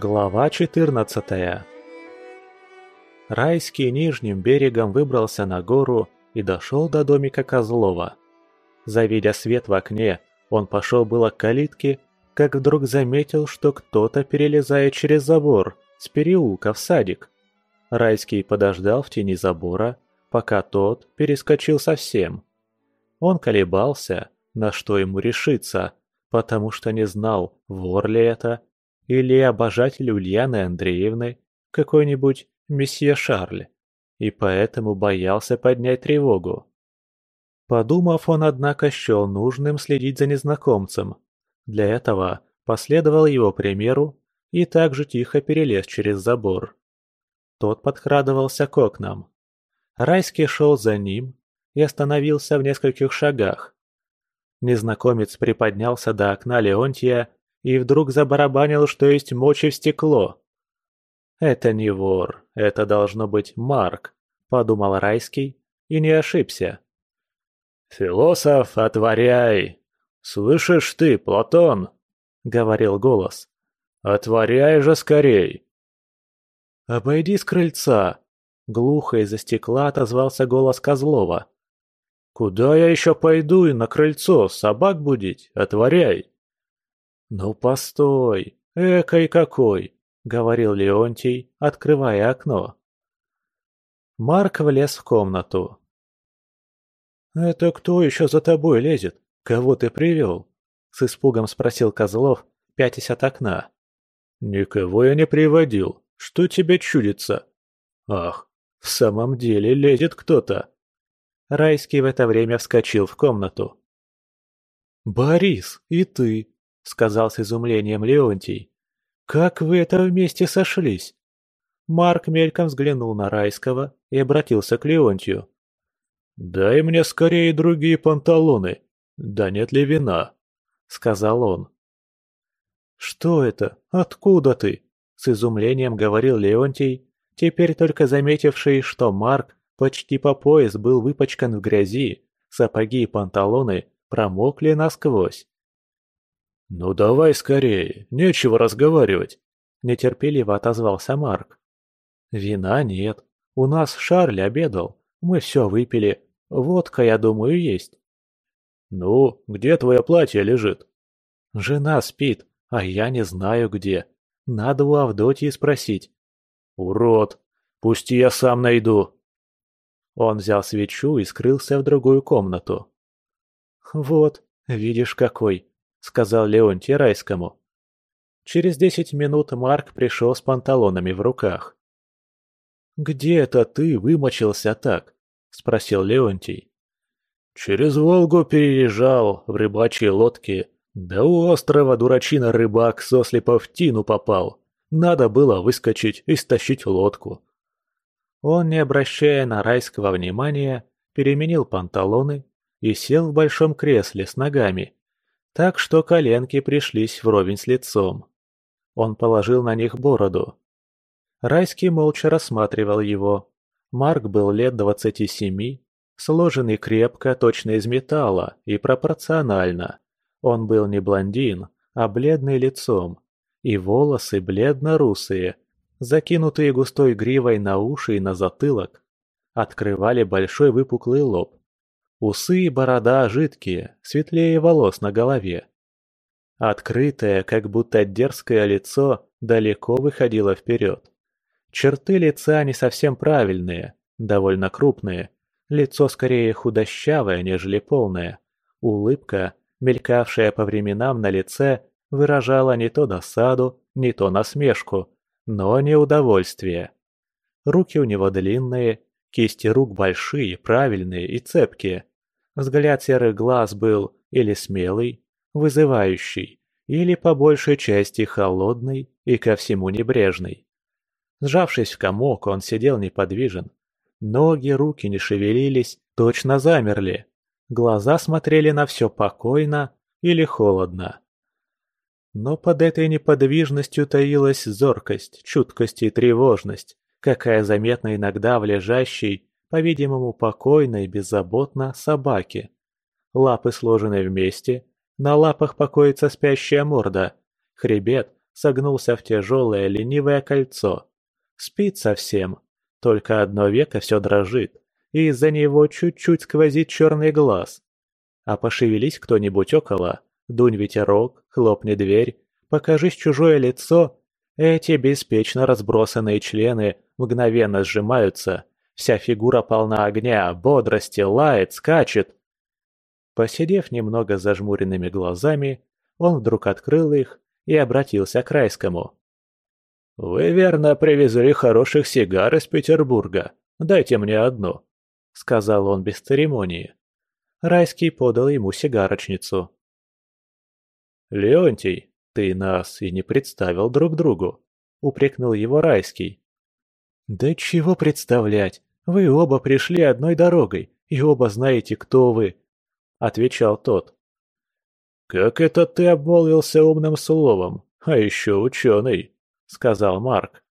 Глава 14 Райский нижним берегом выбрался на гору и дошел до домика Козлова. Завидя свет в окне, он пошел было к калитке, как вдруг заметил, что кто-то перелезает через забор с переулка в садик. Райский подождал в тени забора, пока тот перескочил совсем. Он колебался, на что ему решиться, потому что не знал, вор ли это, или обожатель Ульяны Андреевны, какой-нибудь месье Шарль, и поэтому боялся поднять тревогу. Подумав, он, однако, счел нужным следить за незнакомцем. Для этого последовал его примеру и также тихо перелез через забор. Тот подкрадывался к окнам. Райский шел за ним и остановился в нескольких шагах. Незнакомец приподнялся до окна Леонтия и вдруг забарабанил, что есть мочи в стекло. «Это не вор, это должно быть Марк», — подумал Райский и не ошибся. «Философ, отворяй! Слышишь ты, Платон?» — говорил голос. «Отворяй же скорей!» «Обойди с крыльца!» — глухо из-за стекла отозвался голос Козлова. «Куда я еще пойду и на крыльцо собак будить? Отворяй!» «Ну постой, экой какой!» — говорил Леонтий, открывая окно. Марк влез в комнату. «Это кто еще за тобой лезет? Кого ты привел?» — с испугом спросил Козлов, пятясь от окна. «Никого я не приводил. Что тебе чудится?» «Ах, в самом деле лезет кто-то!» Райский в это время вскочил в комнату. «Борис, и ты!» — сказал с изумлением Леонтий. «Как вы это вместе сошлись?» Марк мельком взглянул на Райского и обратился к Леонтию. «Дай мне скорее другие панталоны. Да нет ли вина?» — сказал он. «Что это? Откуда ты?» — с изумлением говорил Леонтий, теперь только заметивший, что Марк почти по пояс был выпачкан в грязи, сапоги и панталоны промокли насквозь. «Ну давай скорее, нечего разговаривать», — нетерпеливо отозвался Марк. «Вина нет. У нас Шарль обедал. Мы все выпили. Водка, я думаю, есть». «Ну, где твое платье лежит?» «Жена спит, а я не знаю где. Надо у Авдотьи спросить». «Урод! Пусти я сам найду!» Он взял свечу и скрылся в другую комнату. «Вот, видишь какой!» — сказал Леонтий Райскому. Через десять минут Марк пришел с панталонами в руках. «Где это ты вымочился так?» — спросил Леонтий. «Через Волгу переезжал в рыбачьей лодке. Да у острова дурачина рыбак сослепа в тину попал. Надо было выскочить и стащить лодку». Он, не обращая на райского внимания, переменил панталоны и сел в большом кресле с ногами, так что коленки пришлись вровень с лицом. Он положил на них бороду. Райский молча рассматривал его. Марк был лет двадцати семи, сложенный крепко, точно из металла и пропорционально. Он был не блондин, а бледный лицом, и волосы бледно-русые, закинутые густой гривой на уши и на затылок, открывали большой выпуклый лоб. Усы и борода жидкие, светлее волос на голове. Открытое, как будто дерзкое лицо далеко выходило вперед. Черты лица не совсем правильные, довольно крупные. Лицо скорее худощавое, нежели полное. Улыбка, мелькавшая по временам на лице, выражала не то досаду, не то насмешку, но не удовольствие. Руки у него длинные, кисти рук большие, правильные и цепкие. Взгляд серых глаз был или смелый, вызывающий, или по большей части холодный и ко всему небрежный. Сжавшись в комок, он сидел неподвижен. Ноги, руки не шевелились, точно замерли. Глаза смотрели на все покойно или холодно. Но под этой неподвижностью таилась зоркость, чуткость и тревожность, какая заметна иногда в лежащей, по-видимому, покойно и беззаботно собаке. Лапы сложены вместе, на лапах покоится спящая морда, хребет согнулся в тяжелое ленивое кольцо. Спит совсем, только одно веко все дрожит, и из-за него чуть-чуть сквозит черный глаз. А пошевелись кто-нибудь около, дунь ветерок, хлопни дверь, покажись чужое лицо, эти беспечно разбросанные члены мгновенно сжимаются, вся фигура полна огня, бодрости, лает, скачет. Посидев немного зажмуренными глазами, он вдруг открыл их и обратился к Райскому. «Вы верно привезли хороших сигар из Петербурга. Дайте мне одну», — сказал он без церемонии. Райский подал ему сигарочницу. «Леонтий, ты нас и не представил друг другу», — упрекнул его Райский. «Да чего представлять? Вы оба пришли одной дорогой, и оба знаете, кто вы», — отвечал тот. «Как это ты обмолвился умным словом, а еще ученый?» — сказал Марк.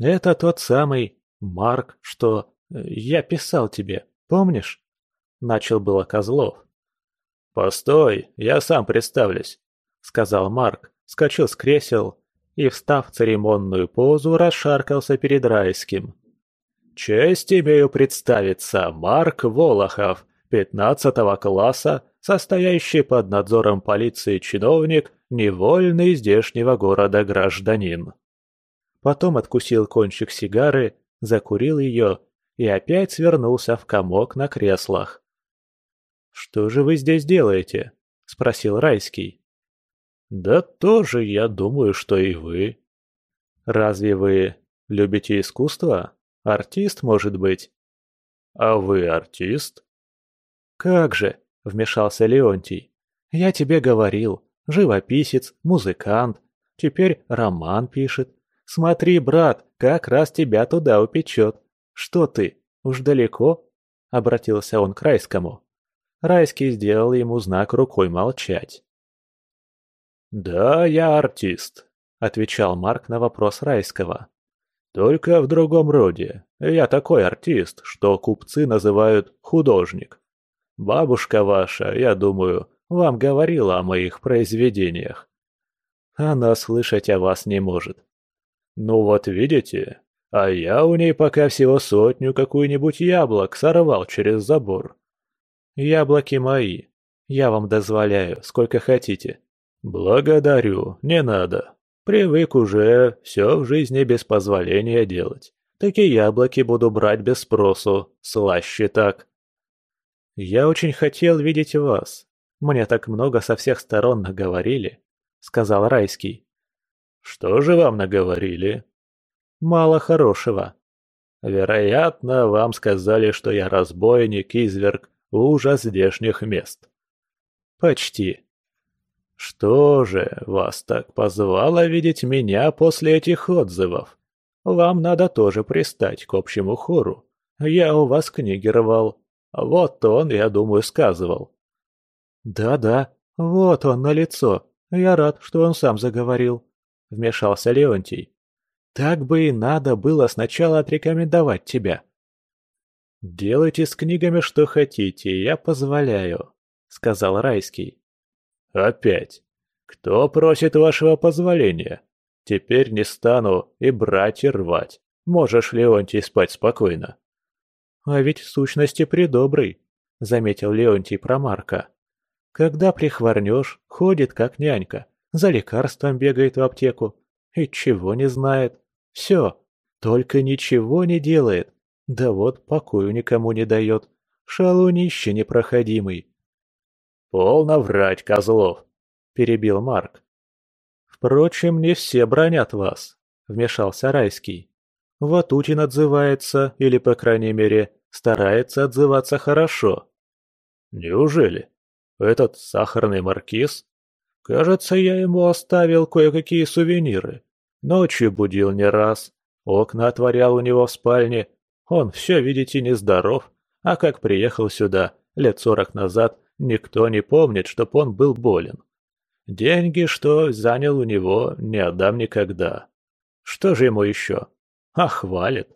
«Это тот самый Марк, что э, я писал тебе, помнишь?» — начал было Козлов. «Постой, я сам представлюсь», — сказал Марк, скачал с кресел и, встав в церемонную позу, расшаркался перед Райским. «Честь имею представиться, Марк Волохов, пятнадцатого класса, состоящий под надзором полиции чиновник, невольный здешнего города гражданин». Потом откусил кончик сигары, закурил ее и опять свернулся в комок на креслах. «Что же вы здесь делаете?» – спросил Райский. «Да тоже, я думаю, что и вы». «Разве вы любите искусство? Артист, может быть?» «А вы артист?» «Как же!» – вмешался Леонтий. «Я тебе говорил, живописец, музыкант, теперь роман пишет. Смотри, брат, как раз тебя туда упечет. Что ты, уж далеко?» – обратился он к Райскому. Райский сделал ему знак рукой молчать. «Да, я артист», — отвечал Марк на вопрос Райского. «Только в другом роде. Я такой артист, что купцы называют художник. Бабушка ваша, я думаю, вам говорила о моих произведениях. Она слышать о вас не может. Ну вот видите, а я у ней пока всего сотню какую-нибудь яблок сорвал через забор. Яблоки мои. Я вам дозволяю, сколько хотите. «Благодарю, не надо. Привык уже все в жизни без позволения делать. Такие яблоки буду брать без спросу, слаще так». «Я очень хотел видеть вас. Мне так много со всех сторон наговорили», — сказал Райский. «Что же вам наговорили?» «Мало хорошего». «Вероятно, вам сказали, что я разбойник, изверг, ужас здешних мест». «Почти», «Что же, вас так позвало видеть меня после этих отзывов? Вам надо тоже пристать к общему хору. Я у вас книги рвал. Вот он, я думаю, сказывал». «Да-да, вот он на лицо. Я рад, что он сам заговорил», — вмешался Леонтий. «Так бы и надо было сначала отрекомендовать тебя». «Делайте с книгами что хотите, я позволяю», — сказал Райский. «Опять? Кто просит вашего позволения? Теперь не стану и брать и рвать. Можешь, Леонтий, спать спокойно». «А ведь в сущности придобрый», — заметил Леонтий про Марка. «Когда прихворнешь, ходит как нянька, за лекарством бегает в аптеку. И чего не знает. Все, только ничего не делает. Да вот покою никому не дает. Шалунище непроходимый. «Полно врать, Козлов!» – перебил Марк. «Впрочем, не все бронят вас», – вмешался Райский. «Ватутин отзывается, или, по крайней мере, старается отзываться хорошо». «Неужели? Этот сахарный маркиз? Кажется, я ему оставил кое-какие сувениры. Ночью будил не раз, окна отворял у него в спальне. Он все, видите, нездоров, а как приехал сюда лет сорок назад, Никто не помнит, чтоб он был болен. Деньги, что занял у него, не отдам никогда. Что же ему еще? А хвалит.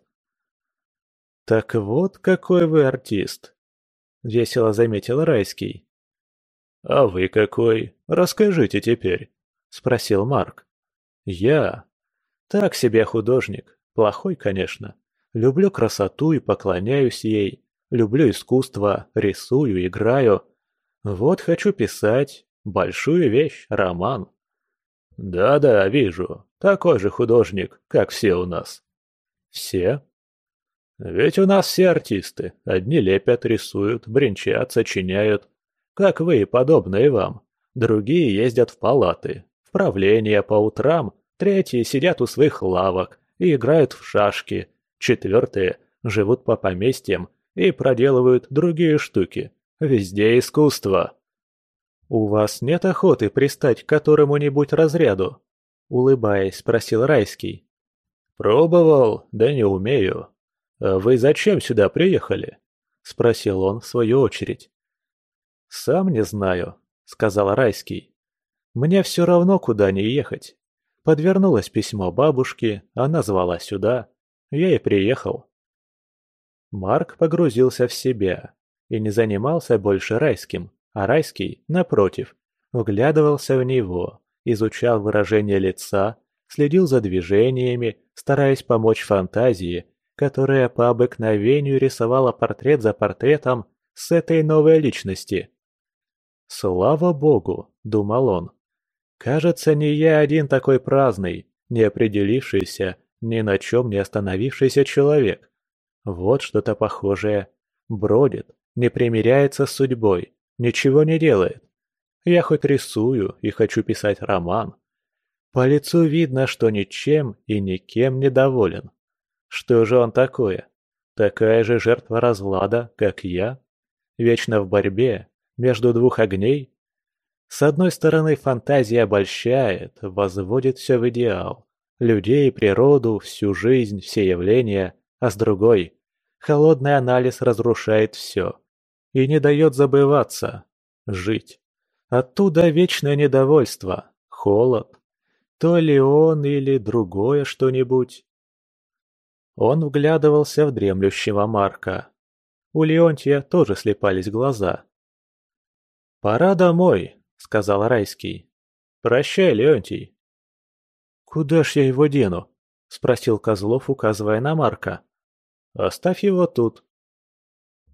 «Так вот какой вы артист», — весело заметил Райский. «А вы какой? Расскажите теперь», — спросил Марк. Я? Так себе художник. Плохой, конечно. Люблю красоту и поклоняюсь ей. Люблю искусство, рисую, играю. Вот хочу писать. Большую вещь, роман. Да-да, вижу. Такой же художник, как все у нас. Все? Ведь у нас все артисты. Одни лепят, рисуют, бренчат, сочиняют. Как вы и подобные вам. Другие ездят в палаты, в правление по утрам, третьи сидят у своих лавок и играют в шашки, четвертые живут по поместьям и проделывают другие штуки. Везде искусство. «У вас нет охоты пристать к которому-нибудь разряду?» Улыбаясь, спросил Райский. «Пробовал, да не умею. А вы зачем сюда приехали?» Спросил он в свою очередь. «Сам не знаю», — сказал Райский. «Мне все равно, куда не ехать. Подвернулось письмо бабушки, она звала сюда. Я и приехал». Марк погрузился в себя и не занимался больше Райским, а Райский, напротив, вглядывался в него, изучал выражение лица, следил за движениями, стараясь помочь фантазии, которая по обыкновению рисовала портрет за портретом с этой новой личности. «Слава богу!» – думал он. «Кажется, не я один такой праздный, не определившийся, ни на чем не остановившийся человек. Вот что-то похожее. Бродит, не примиряется с судьбой, ничего не делает. Я хоть рисую и хочу писать роман. По лицу видно, что ничем и никем не доволен. Что же он такое? Такая же жертва разлада, как я? Вечно в борьбе, между двух огней? С одной стороны, фантазия обольщает, возводит все в идеал. Людей, природу, всю жизнь, все явления, а с другой – холодный анализ разрушает все и не дает забываться, жить. Оттуда вечное недовольство, холод. То ли он или другое что-нибудь. Он вглядывался в дремлющего Марка. У Леонтия тоже слепались глаза. «Пора домой», — сказал Райский. «Прощай, Леонтий». «Куда ж я его дену?» — спросил Козлов, указывая на Марка. «Оставь его тут».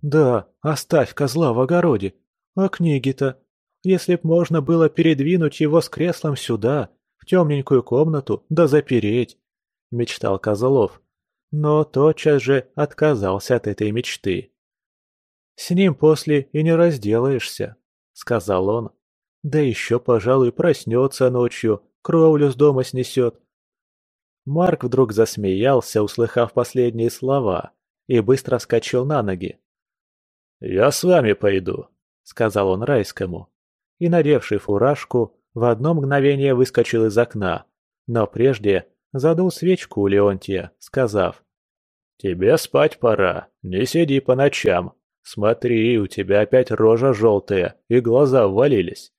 «Да, оставь козла в огороде. А книги-то? Если б можно было передвинуть его с креслом сюда, в темненькую комнату, да запереть», — мечтал Козлов. Но тотчас же отказался от этой мечты. «С ним после и не разделаешься», — сказал он. «Да еще, пожалуй, проснется ночью, кровлю с дома снесет». Марк вдруг засмеялся, услыхав последние слова, и быстро вскочил на ноги. «Я с вами пойду», — сказал он райскому. И, надевший фуражку, в одно мгновение выскочил из окна, но прежде задул свечку у Леонтия, сказав. «Тебе спать пора, не сиди по ночам. Смотри, у тебя опять рожа желтая, и глаза ввалились».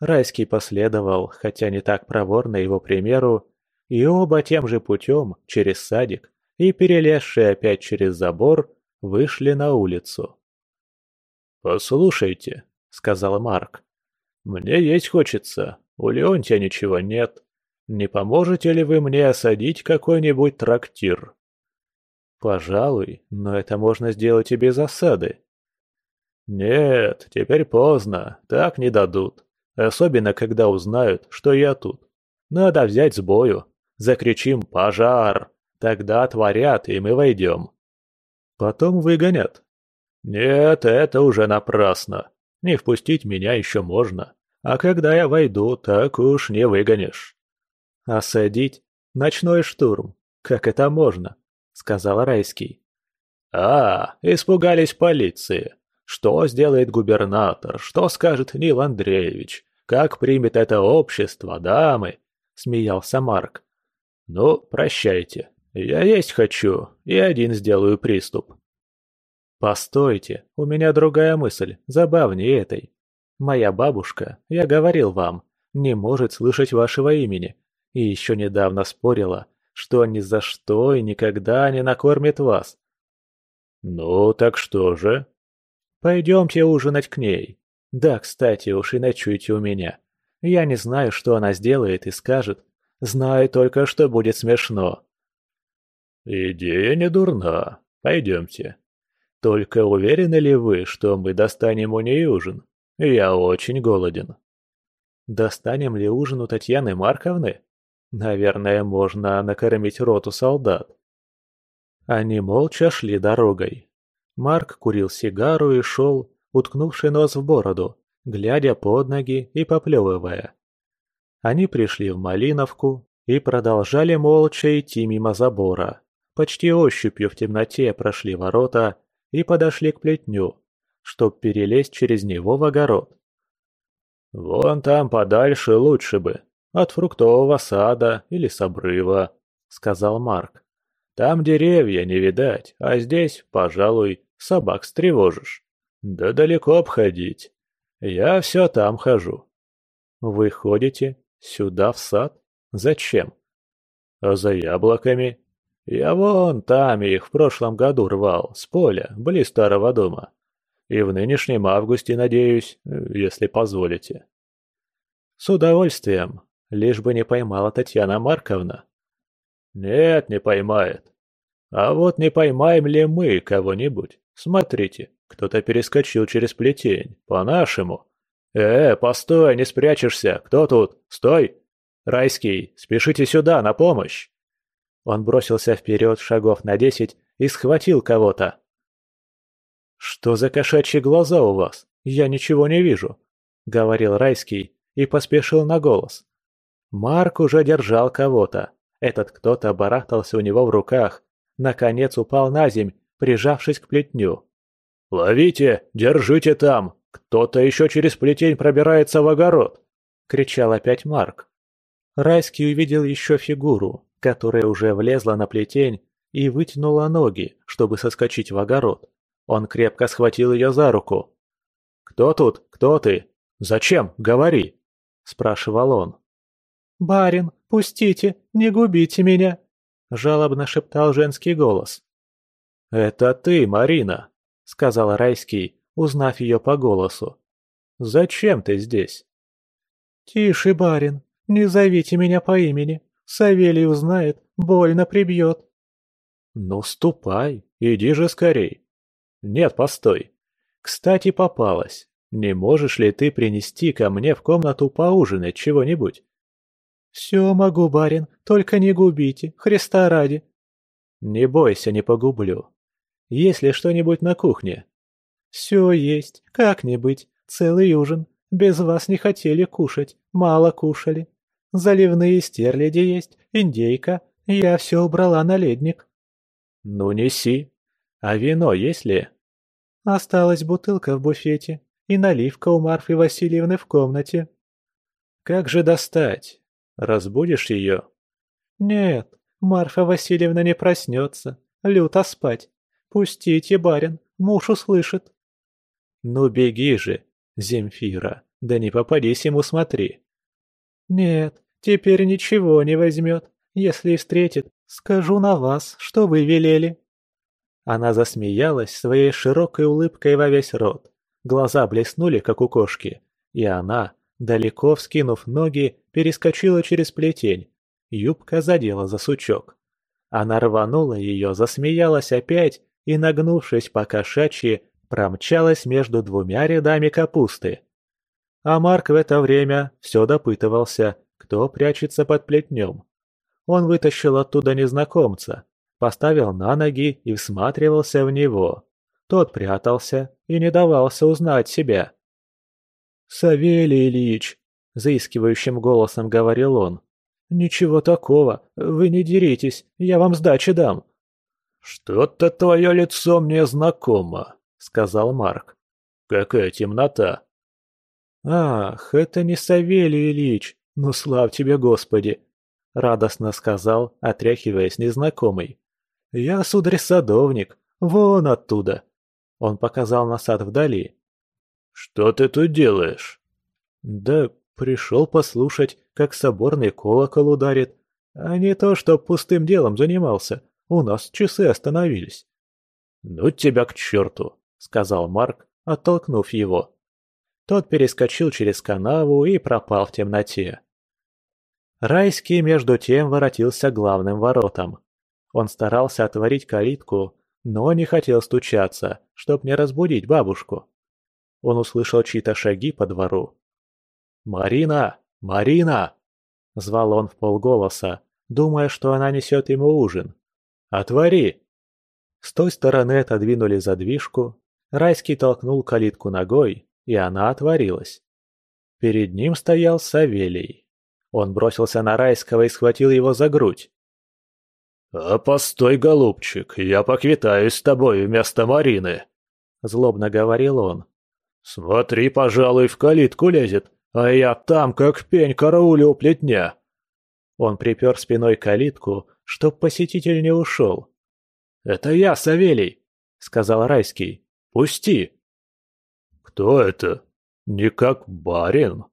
Райский последовал, хотя не так проворно его примеру, и оба тем же путем, через садик, и перелезшие опять через забор, вышли на улицу. «Послушайте», — сказал Марк, — «мне есть хочется, у Леонтия ничего нет. Не поможете ли вы мне осадить какой-нибудь трактир?» «Пожалуй, но это можно сделать и без осады». «Нет, теперь поздно, так не дадут. Особенно, когда узнают, что я тут. Надо взять с бою. Закричим «Пожар!» Тогда отворят, и мы войдем. Потом выгонят. Нет, это уже напрасно. Не впустить меня еще можно. А когда я войду, так уж не выгонишь. Осадить? Ночной штурм. Как это можно? Сказал Райский. А, испугались полиции. Что сделает губернатор? Что скажет Нил Андреевич? Как примет это общество, дамы? Смеялся Марк. Ну, прощайте. Я есть хочу и один сделаю приступ. Постойте, у меня другая мысль, забавнее этой. Моя бабушка, я говорил вам, не может слышать вашего имени. И еще недавно спорила, что ни за что и никогда не накормит вас. Ну, так что же? Пойдемте ужинать к ней. Да, кстати, уж и ночуйте у меня. Я не знаю, что она сделает и скажет. Знаю только, что будет смешно». «Идея не дурна. Пойдемте. Только уверены ли вы, что мы достанем у ней ужин? Я очень голоден». «Достанем ли ужин у Татьяны Марковны? Наверное, можно накормить роту солдат». Они молча шли дорогой. Марк курил сигару и шел, уткнувший нос в бороду, глядя под ноги и поплевывая. Они пришли в Малиновку и продолжали молча идти мимо забора. Почти ощупью в темноте прошли ворота и подошли к плетню, чтоб перелезть через него в огород. «Вон там подальше лучше бы, от фруктового сада или с обрыва», — сказал Марк. «Там деревья не видать, а здесь, пожалуй, собак стревожишь. Да далеко обходить. Я все там хожу». «Вы ходите сюда в сад? Зачем?» «А за яблоками», я вон там их в прошлом году рвал, с поля, близ старого дома. И в нынешнем августе, надеюсь, если позволите. С удовольствием, лишь бы не поймала Татьяна Марковна. Нет, не поймает. А вот не поймаем ли мы кого-нибудь? Смотрите, кто-то перескочил через плетень, по-нашему. Э, постой, не спрячешься, кто тут? Стой! Райский, спешите сюда, на помощь! Он бросился вперед шагов на десять и схватил кого-то. «Что за кошачьи глаза у вас? Я ничего не вижу», — говорил Райский и поспешил на голос. Марк уже держал кого-то. Этот кто-то барахтался у него в руках. Наконец упал на земь, прижавшись к плетню. «Ловите! Держите там! Кто-то еще через плетень пробирается в огород!» — кричал опять Марк. Райский увидел еще фигуру, которая уже влезла на плетень и вытянула ноги, чтобы соскочить в огород. Он крепко схватил ее за руку. «Кто тут? Кто ты? Зачем? Говори!» – спрашивал он. «Барин, пустите, не губите меня!» – жалобно шептал женский голос. «Это ты, Марина!» – сказал Райский, узнав ее по голосу. «Зачем ты здесь?» «Тише, барин, не зовите меня по имени. Савелий узнает, больно прибьет. Ну, ступай, иди же скорей. Нет, постой. Кстати, попалась. Не можешь ли ты принести ко мне в комнату поужинать чего-нибудь? Все могу, барин, только не губите, Христа ради. Не бойся, не погублю. Есть ли что-нибудь на кухне? Все есть, как не быть, целый ужин. Без вас не хотели кушать, мало кушали. Заливные стерляди есть, индейка. Я все убрала на ледник. Ну неси. А вино есть ли? Осталась бутылка в буфете и наливка у Марфы Васильевны в комнате. Как же достать? Разбудишь ее? Нет, Марфа Васильевна не проснется. Люто спать. Пустите, барин, муж услышит. Ну беги же, Земфира, да не попадись ему смотри. Нет, теперь ничего не возьмет. Если встретит, скажу на вас, что вы велели». Она засмеялась своей широкой улыбкой во весь рот. Глаза блеснули, как у кошки, и она, далеко вскинув ноги, перескочила через плетень. Юбка задела за сучок. Она рванула ее, засмеялась опять и, нагнувшись по кошачьи, промчалась между двумя рядами капусты. А Марк в это время все допытывался, кто прячется под плетнем. Он вытащил оттуда незнакомца, поставил на ноги и всматривался в него. Тот прятался и не давался узнать себя. «Савелий Ильич!» – заискивающим голосом говорил он. «Ничего такого, вы не деритесь, я вам сдачи дам». «Что-то твое лицо мне знакомо», – сказал Марк. «Какая темнота!» «Ах, это не Савелий Ильич, ну слав тебе, Господи!» — радостно сказал, отряхиваясь незнакомый. «Я, сударь, садовник, вон оттуда!» Он показал на сад вдали. «Что ты тут делаешь?» «Да пришел послушать, как соборный колокол ударит, а не то, что пустым делом занимался. У нас часы остановились». «Ну тебя к черту!» — сказал Марк, оттолкнув его. Тот перескочил через канаву и пропал в темноте. Райский между тем воротился главным воротам. Он старался отворить калитку, но не хотел стучаться, чтоб не разбудить бабушку. Он услышал чьи-то шаги по двору. «Марина! Марина!» – звал он в полголоса, думая, что она несет ему ужин. «Отвори!» С той стороны отодвинули задвижку, Райский толкнул калитку ногой, и она отворилась. Перед ним стоял Савелий. Он бросился на Райского и схватил его за грудь. «А постой, голубчик, я поквитаюсь с тобой вместо Марины», — злобно говорил он. «Смотри, пожалуй, в калитку лезет, а я там, как пень, караулю у плетня». Он припер спиной калитку, чтоб посетитель не ушел. «Это я, Савелий», — сказал Райский. «Пусти». «Кто это? Не как барин?»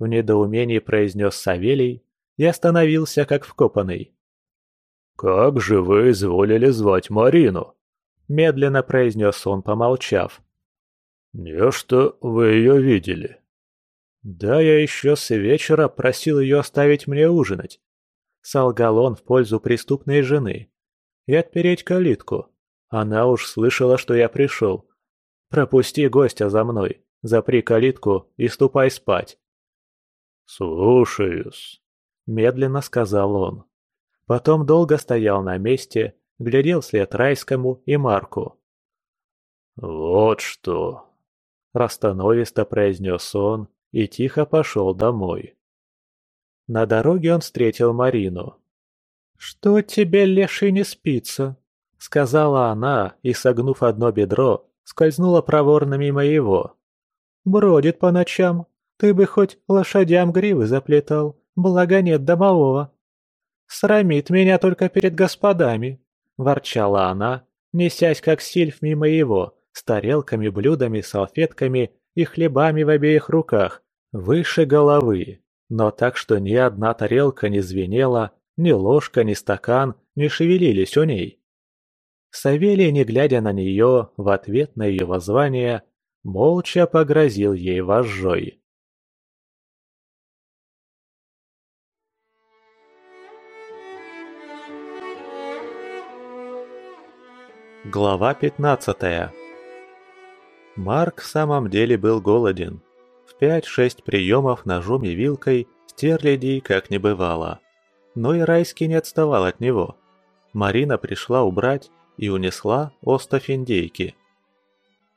В недоумении произнес Савелий и остановился как вкопанный. «Как же вы изволили звать Марину?» Медленно произнес он, помолчав. «Не что вы ее видели?» «Да я еще с вечера просил ее оставить мне ужинать», — солгал он в пользу преступной жены. «И отпереть калитку. Она уж слышала, что я пришел. Пропусти гостя за мной, запри калитку и ступай спать». «Слушаюсь», — медленно сказал он. Потом долго стоял на месте, глядел вслед Райскому и Марку. «Вот что!» – расстановисто произнес он и тихо пошел домой. На дороге он встретил Марину. «Что тебе, леший, не спится?» – сказала она и, согнув одно бедро, скользнула проворно мимо его. «Бродит по ночам. Ты бы хоть лошадям гривы заплетал, благо нет домового». «Срамит меня только перед господами», – ворчала она, несясь как сильф мимо его, с тарелками, блюдами, салфетками и хлебами в обеих руках, выше головы, но так, что ни одна тарелка не звенела, ни ложка, ни стакан не шевелились у ней. Савелий, не глядя на нее, в ответ на ее воззвание, молча погрозил ей вожжой. Глава 15 Марк в самом деле был голоден. В 5-6 приемов ножом и вилкой стерлядей как не бывало. Но и Райский не отставал от него. Марина пришла убрать и унесла остов индейки.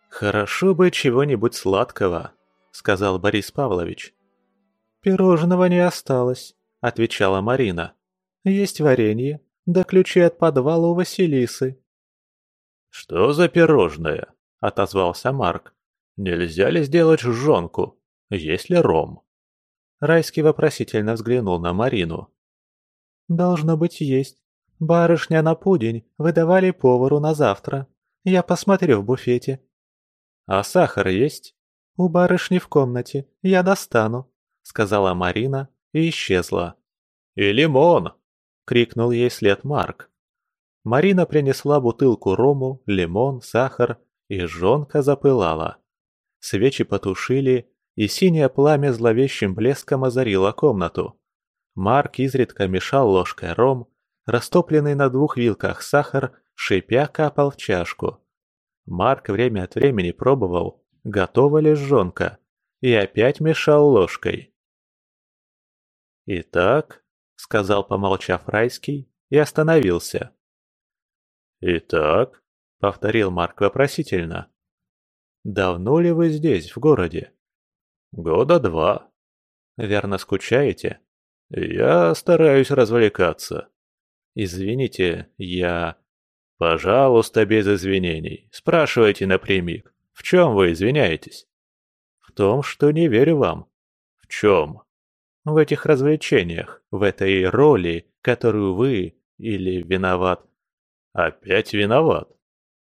«Хорошо бы чего-нибудь сладкого», — сказал Борис Павлович. «Пирожного не осталось», — отвечала Марина. «Есть варенье, да ключи от подвала у Василисы». «Что за пирожное?» – отозвался Марк. «Нельзя ли сделать жжонку? Есть ли ром?» Райский вопросительно взглянул на Марину. «Должно быть, есть. Барышня на пудень выдавали повару на завтра. Я посмотрю в буфете». «А сахар есть?» «У барышни в комнате. Я достану», — сказала Марина и исчезла. «И лимон!» — крикнул ей след Марк. Марина принесла бутылку рому, лимон, сахар, и жонка запылала. Свечи потушили, и синее пламя зловещим блеском озарило комнату. Марк изредка мешал ложкой ром, растопленный на двух вилках сахар, шипя капал в чашку. Марк время от времени пробовал, готова ли жонка, и опять мешал ложкой. «Итак», — сказал, помолчав Райский, и остановился. «Итак?» — повторил Марк вопросительно. «Давно ли вы здесь, в городе?» «Года два». «Верно скучаете?» «Я стараюсь развлекаться». «Извините, я...» «Пожалуйста, без извинений. Спрашивайте напрямик. В чем вы извиняетесь?» «В том, что не верю вам». «В чем?» «В этих развлечениях, в этой роли, которую вы, или виноват, Опять виноват.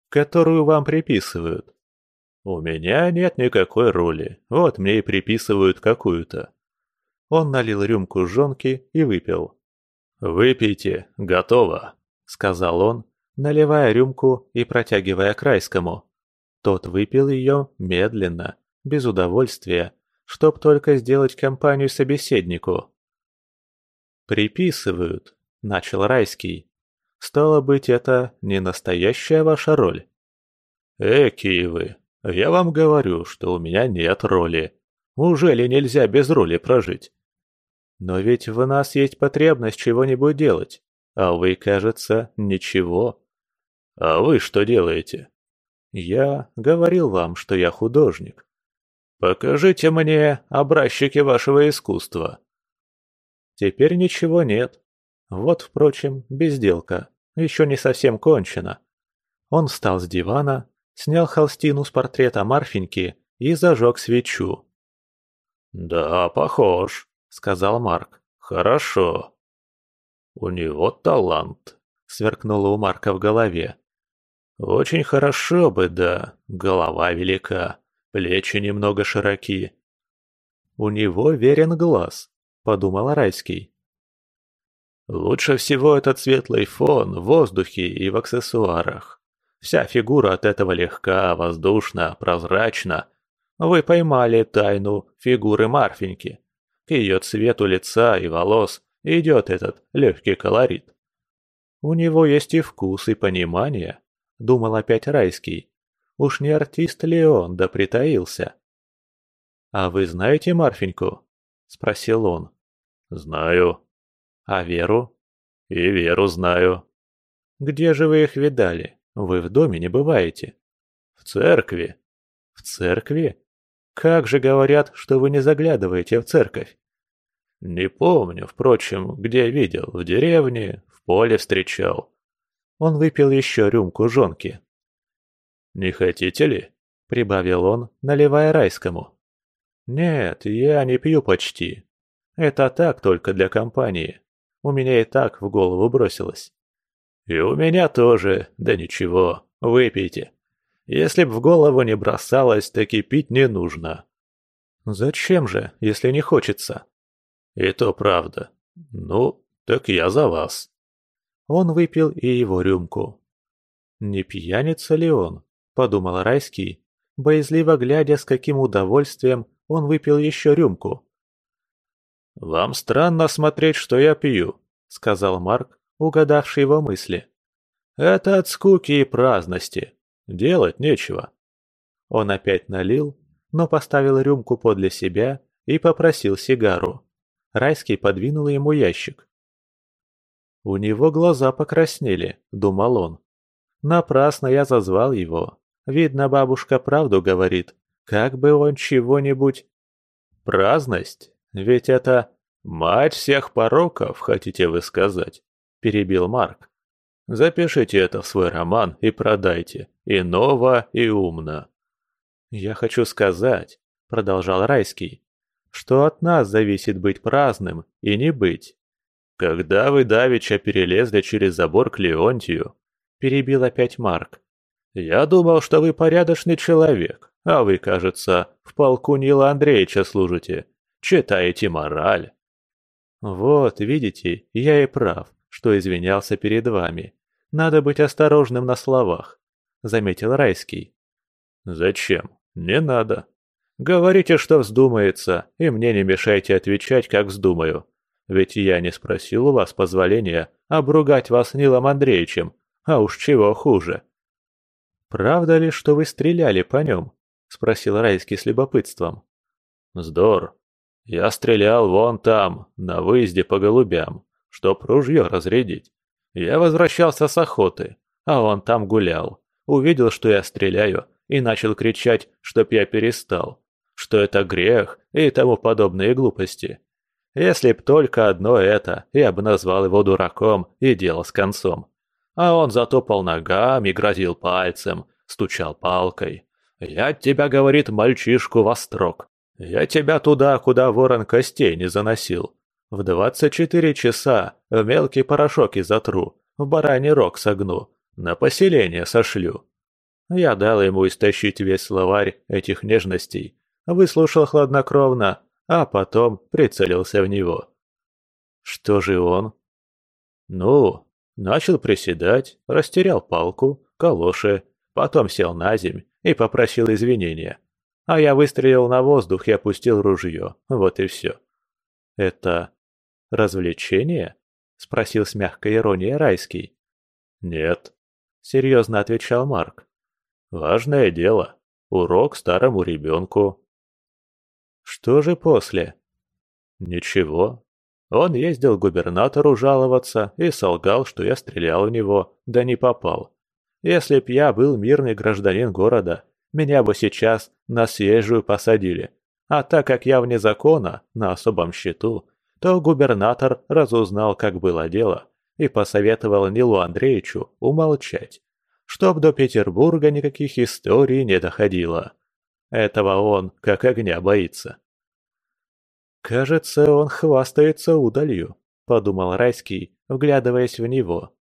Которую вам приписывают. У меня нет никакой роли, вот мне и приписывают какую-то. Он налил рюмку жонки и выпил. «Выпейте, готово», — сказал он, наливая рюмку и протягивая к Райскому. Тот выпил ее медленно, без удовольствия, чтоб только сделать компанию собеседнику. «Приписывают», — начал Райский. «Стало быть, это не настоящая ваша роль?» «Эки вы, я вам говорю, что у меня нет роли. Ужели нельзя без роли прожить?» «Но ведь в нас есть потребность чего-нибудь делать, а вы, кажется, ничего». «А вы что делаете?» «Я говорил вам, что я художник». «Покажите мне образчики вашего искусства». Теперь ничего нет. Вот, впрочем, безделка. Еще не совсем кончена. Он встал с дивана, снял холстину с портрета Марфеньки и зажег свечу. «Да, похож», — сказал Марк. «Хорошо». «У него талант», — сверкнуло у Марка в голове. «Очень хорошо бы, да. Голова велика, плечи немного широки». «У него верен глаз», подумал Райский. Лучше всего этот светлый фон в воздухе и в аксессуарах. Вся фигура от этого легка, воздушна, прозрачна. Вы поймали тайну фигуры Марфеньки. К ее цвету лица и волос идет этот легкий колорит. У него есть и вкус, и понимание, думал опять Райский. Уж не артист ли он, да притаился. «А вы знаете Марфеньку?» – спросил он. «Знаю». «А Веру?» «И Веру знаю». «Где же вы их видали? Вы в доме не бываете?» «В церкви». «В церкви? Как же говорят, что вы не заглядываете в церковь?» «Не помню, впрочем, где видел, в деревне, в поле встречал». Он выпил еще рюмку жонки. «Не хотите ли?» — прибавил он, наливая райскому. «Нет, я не пью почти, это так только для компании. У меня и так в голову бросилось. И у меня тоже, да ничего, выпейте. Если б в голову не бросалось, так и пить не нужно. Зачем же, если не хочется? И то правда. Ну, так я за вас. Он выпил и его рюмку. Не пьяница ли он? Подумал Райский, боязливо глядя, с каким удовольствием он выпил еще рюмку. «Вам странно смотреть, что я пью», — сказал Марк, угадавший его мысли. «Это от скуки и праздности. Делать нечего». Он опять налил, но поставил рюмку подле себя и попросил сигару. Райский подвинул ему ящик. У него глаза покраснели, думал он. Напрасно я зазвал его. Видно, бабушка правду говорит. Как бы он чего-нибудь... Праздность? Ведь это мать всех пороков, хотите вы сказать, перебил Марк. Запишите это в свой роман и продайте, и ново, и умно. Я хочу сказать, продолжал Райский, что от нас зависит быть праздным и не быть. Когда вы давеча перелезли через забор к Леонтию, перебил опять Марк. Я думал, что вы порядочный человек, а вы, кажется, в полку Нила Андреевича служите читаете мораль. Вот, видите, я и прав, что извинялся перед вами. Надо быть осторожным на словах, заметил Райский. Зачем? Не надо. Говорите, что вздумается, и мне не мешайте отвечать, как вздумаю. Ведь я не спросил у вас позволения обругать вас Нилом Андреевичем, а уж чего хуже. «Правда ли, что вы стреляли по нем?» — спросил Райский с любопытством. «Здор, я стрелял вон там, на выезде по голубям, чтоб ружье разрядить. Я возвращался с охоты, а он там гулял. Увидел, что я стреляю, и начал кричать, чтоб я перестал. Что это грех и тому подобные глупости. Если б только одно это, я бы назвал его дураком и дело с концом. А он затопал ногами, грозил пальцем, стучал палкой. «Я тебя, — говорит, — мальчишку во строк. Я тебя туда, куда ворон костей не заносил. В двадцать четыре часа в мелкий порошок изотру, в бараний рог согну, на поселение сошлю. Я дал ему истощить весь словарь этих нежностей, выслушал хладнокровно, а потом прицелился в него. Что же он? Ну, начал приседать, растерял палку, калоши, потом сел на земь и попросил извинения. А я выстрелил на воздух и опустил ружье. Вот и все. Это... Развлечение? Спросил с мягкой иронией Райский. Нет, серьезно отвечал Марк. Важное дело. Урок старому ребенку. Что же после? Ничего. Он ездил к губернатору жаловаться и солгал, что я стрелял в него, да не попал. Если б я был мирный гражданин города, меня бы сейчас на съезжую посадили. А так как я вне закона, на особом счету, то губернатор разузнал, как было дело, и посоветовал Нилу Андреевичу умолчать, чтоб до Петербурга никаких историй не доходило. Этого он как огня боится. «Кажется, он хвастается удалью», — подумал Райский, вглядываясь в него.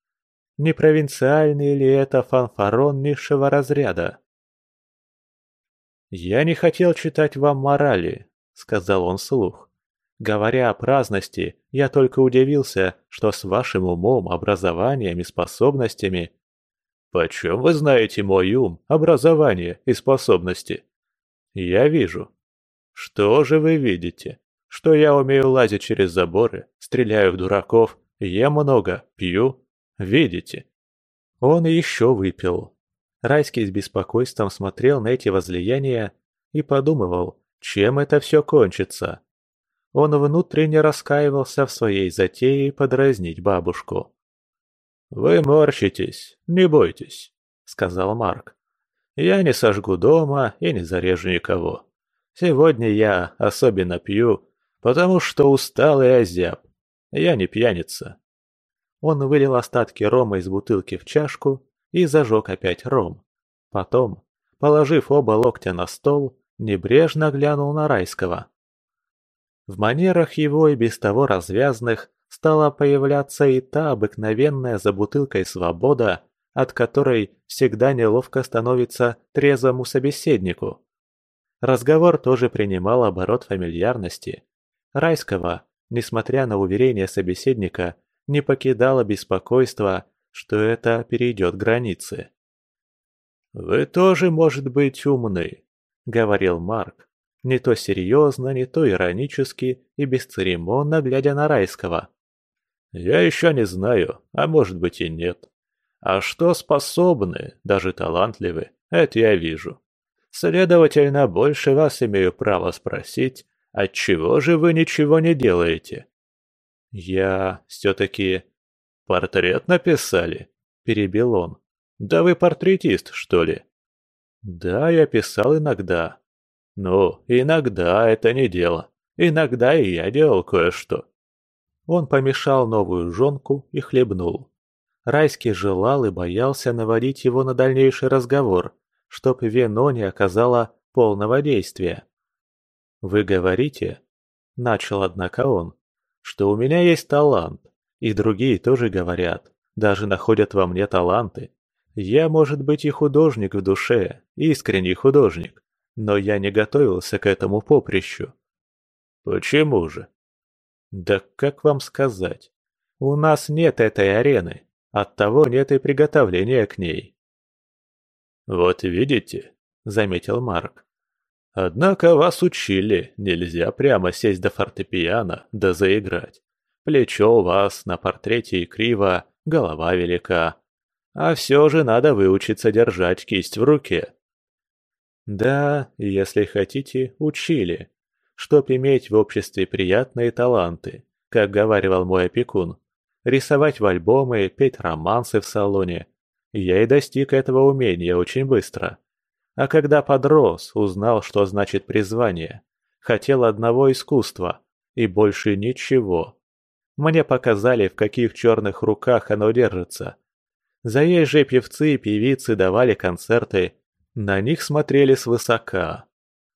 «Не провинциальный ли это фанфарон низшего разряда?» «Я не хотел читать вам морали», — сказал он вслух. Говоря о праздности, я только удивился, что с вашим умом, образованием и способностями... Почем вы знаете мой ум, образование и способности? Я вижу. Что же вы видите? Что я умею лазить через заборы, стреляю в дураков, ем много, пью? Видите? Он еще выпил. Райский с беспокойством смотрел на эти возлияния и подумывал, чем это все кончится. Он внутренне раскаивался в своей затее подразнить бабушку. «Вы морщитесь, не бойтесь», — сказал Марк. «Я не сожгу дома и не зарежу никого. Сегодня я особенно пью, потому что устал и озяб. Я не пьяница». Он вылил остатки рома из бутылки в чашку и зажег опять ром. Потом, положив оба локтя на стол, небрежно глянул на Райского. В манерах его и без того развязных стала появляться и та обыкновенная за бутылкой свобода, от которой всегда неловко становится трезвому собеседнику. Разговор тоже принимал оборот фамильярности. Райского, несмотря на уверение собеседника, не покидало беспокойство, что это перейдет границы. «Вы тоже, может быть, умны», — говорил Марк, не то серьезно, не то иронически и бесцеремонно глядя на Райского. «Я еще не знаю, а может быть и нет. А что способны, даже талантливы, это я вижу. Следовательно, больше вас имею право спросить, отчего же вы ничего не делаете?» «Я все-таки...» «Портрет написали?» – перебил он. «Да вы портретист, что ли?» «Да, я писал иногда, «Ну, иногда это не дело. Иногда и я делал кое-что». Он помешал новую жонку и хлебнул. Райский желал и боялся наводить его на дальнейший разговор, чтоб вино не оказало полного действия. «Вы говорите?» – начал, однако, он, – «что у меня есть талант, и другие тоже говорят, даже находят во мне таланты. Я, может быть, и художник в душе, искренний художник, но я не готовился к этому поприщу. Почему же? Да как вам сказать? У нас нет этой арены, оттого нет и приготовления к ней. Вот видите, заметил Марк. Однако вас учили, нельзя прямо сесть до фортепиано да заиграть. Плечо у вас на портрете и криво, голова велика. А все же надо выучиться держать кисть в руке. Да, если хотите, учили, чтоб иметь в обществе приятные таланты, как говаривал мой опекун, рисовать в альбомы, петь романсы в салоне. Я и достиг этого умения очень быстро. А когда подрос, узнал, что значит призвание. Хотел одного искусства и больше ничего. Мне показали, в каких черных руках оно держится. Заезжие певцы и певицы давали концерты на них смотрели свысока.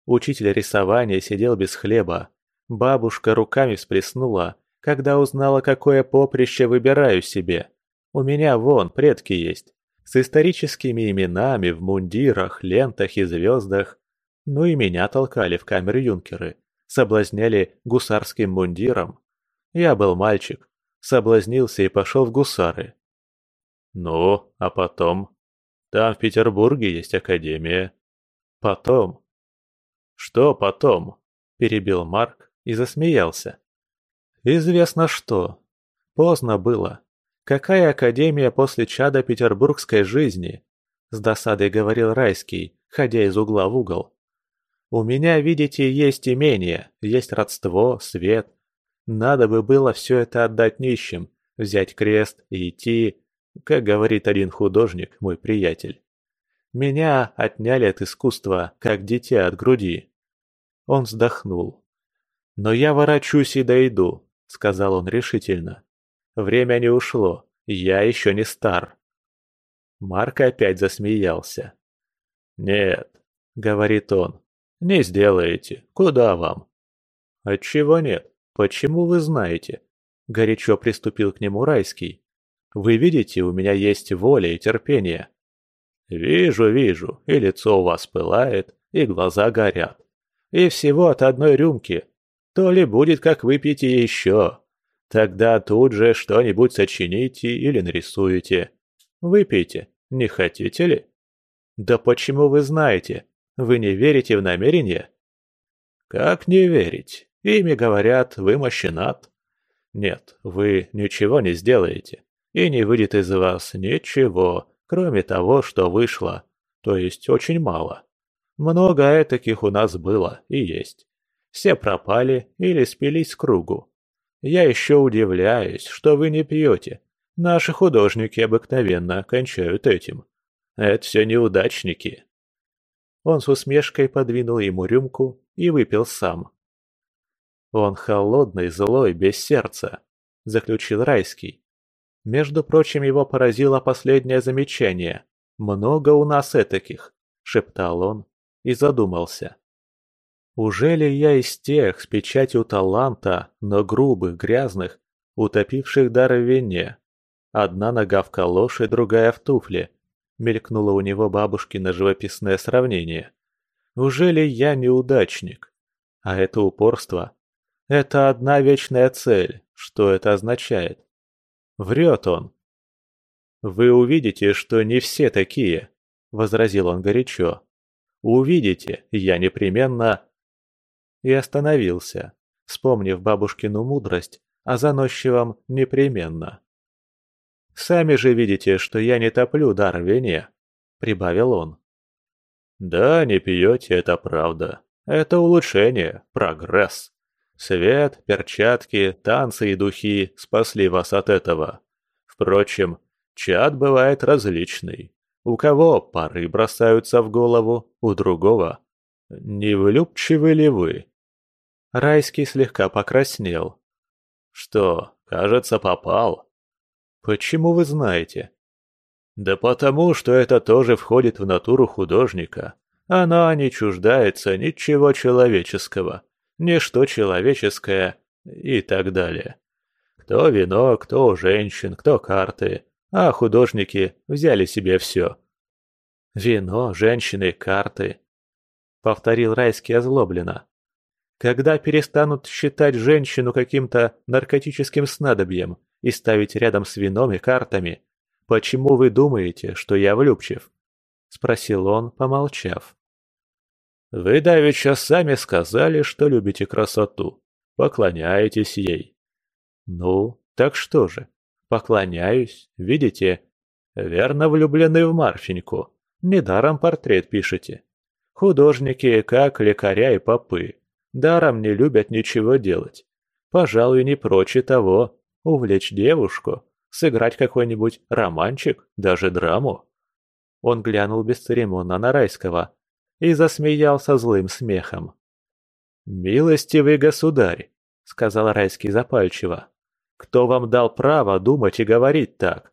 Учитель рисования сидел без хлеба. Бабушка руками всплеснула, когда узнала, какое поприще выбираю себе. У меня вон предки есть. С историческими именами в мундирах, лентах и звездах. Ну и меня толкали в камеры юнкеры. Соблазняли гусарским мундиром. Я был мальчик. Соблазнился и пошел в гусары. Ну, а потом там в Петербурге есть академия. Потом... Что потом? Перебил Марк и засмеялся. Известно что. Поздно было. Какая академия после чада петербургской жизни? С досадой говорил Райский, ходя из угла в угол. У меня, видите, есть имение, есть родство, свет. Надо бы было все это отдать нищим, взять крест и идти, как говорит один художник, мой приятель. Меня отняли от искусства, как дитя от груди. Он вздохнул. «Но я ворочусь и дойду», — сказал он решительно. «Время не ушло, я еще не стар». Марк опять засмеялся. «Нет», — говорит он, — «не сделаете. Куда вам?» «Отчего нет? Почему вы знаете?» Горячо приступил к нему Райский. «Вы видите, у меня есть воля и терпение». «Вижу, вижу, и лицо у вас пылает, и глаза горят. И всего от одной рюмки. То ли будет, как выпьете еще. Тогда тут же что-нибудь сочините или нарисуете. Выпейте, не хотите ли? Да почему вы знаете? Вы не верите в намерение? Как не верить? Ими говорят, вы мощенат. Нет, вы ничего не сделаете. И не выйдет из вас ничего, кроме того, что вышло. То есть очень мало. Много таких у нас было и есть. Все пропали или спились с кругу. Я еще удивляюсь, что вы не пьете, Наши художники обыкновенно кончают этим. Это все неудачники. Он с усмешкой подвинул ему рюмку и выпил сам. Он холодный, злой, без сердца, заключил Райский. Между прочим, его поразило последнее замечание. «Много у нас этаких», — шептал он и задумался. «Уже ли я из тех с печатью таланта, но грубых, грязных, утопивших дар в вине, Одна нога в калоше, другая в туфле. Мелькнуло у него бабушкино живописное сравнение. Неужели я неудачник? А это упорство. Это одна вечная цель. Что это означает? Врет он. «Вы увидите, что не все такие», — возразил он горячо. «Увидите, я непременно...» И остановился, вспомнив бабушкину мудрость о заносчивом «непременно». Сами же видите, что я не топлю дар вине», — прибавил он. «Да, не пьете, это правда. Это улучшение, прогресс. Свет, перчатки, танцы и духи спасли вас от этого. Впрочем, чад бывает различный. У кого пары бросаются в голову, у другого. Не влюбчивы ли вы?» Райский слегка покраснел. «Что, кажется, попал?» Почему вы знаете? Да потому, что это тоже входит в натуру художника. Она не чуждается ничего человеческого, ничто человеческое и так далее. Кто вино, кто женщин, кто карты, а художники взяли себе все. Вино, женщины, карты. Повторил Райский озлобленно. Когда перестанут считать женщину каким-то наркотическим снадобьем, и ставить рядом с вином и картами. Почему вы думаете, что я влюбчив?» — спросил он, помолчав. «Вы давеча сами сказали, что любите красоту, поклоняетесь ей». «Ну, так что же? Поклоняюсь, видите? Верно влюблены в Марфеньку. Недаром портрет пишете. Художники, как лекаря и попы, даром не любят ничего делать. Пожалуй, не прочь того, увлечь девушку, сыграть какой-нибудь романчик, даже драму. Он глянул бесцеремонно на Райского и засмеялся злым смехом. «Милостивый государь», — сказал Райский запальчиво, — «кто вам дал право думать и говорить так?»